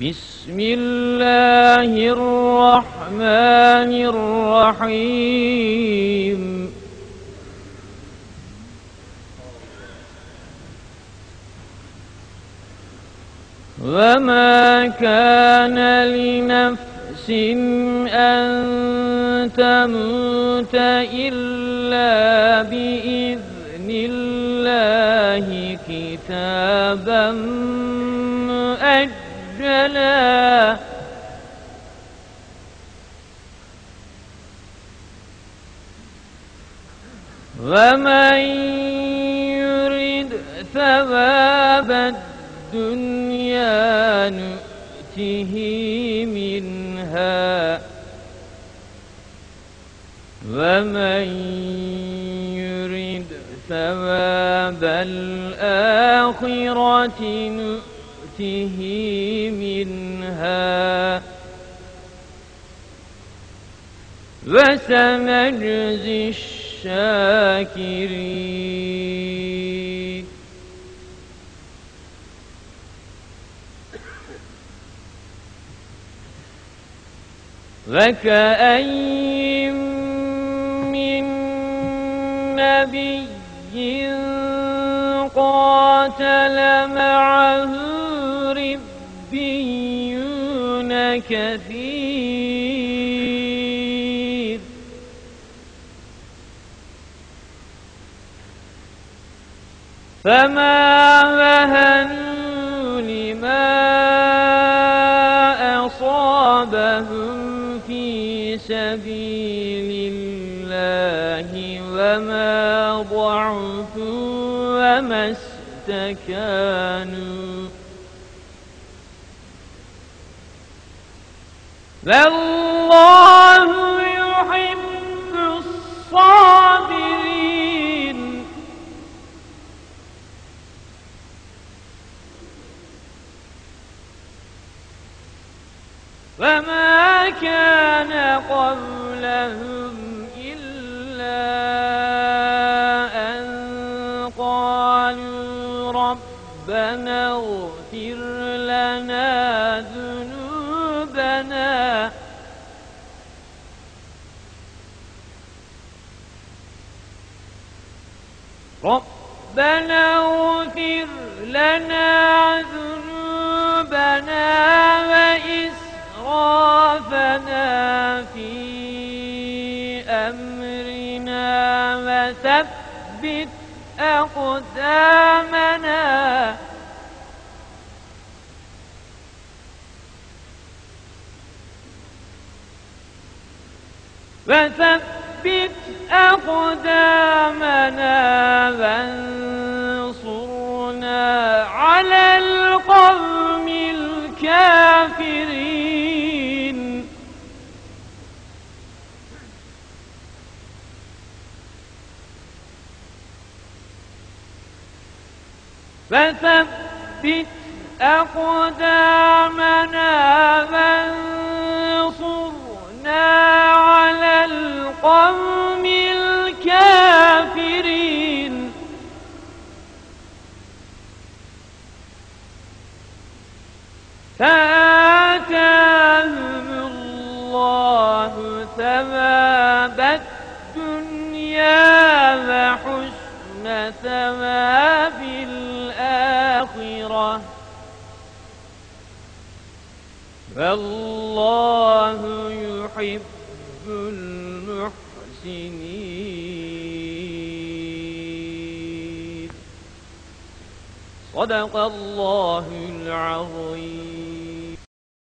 بسم الله الرحمن الرحيم. وما كان لنفس أن تموت إلا بإذن الله كتابا مؤجلا ومن يرد ثواب الدنيا نؤته منها. ومن يرد ثواب الآخرة نؤته منها وسنجزي الشاكرين. وكأي من نبي قاتل معه كثير. فما وهنوا لما أصابهم في سبيل الله وما ضعفوا وما استكانوا والله يحب الصابرين. وما كان قولهم إلا أن قالوا ربنا اغفر لنا ذنوبنا ربنا اغفر لنا ذنوبنا وإسرافنا في أمرنا وثبت أقدامنا. وثبت أقدامنا وانصرنا على القوم الكافرين. فثبت أقدامنا وانصرنا القوم الكافرين. فآتاهم الله ثواب الدنيا وحسن ثواب الآخرة. والله يحب المحسنين صدق الله العظيم.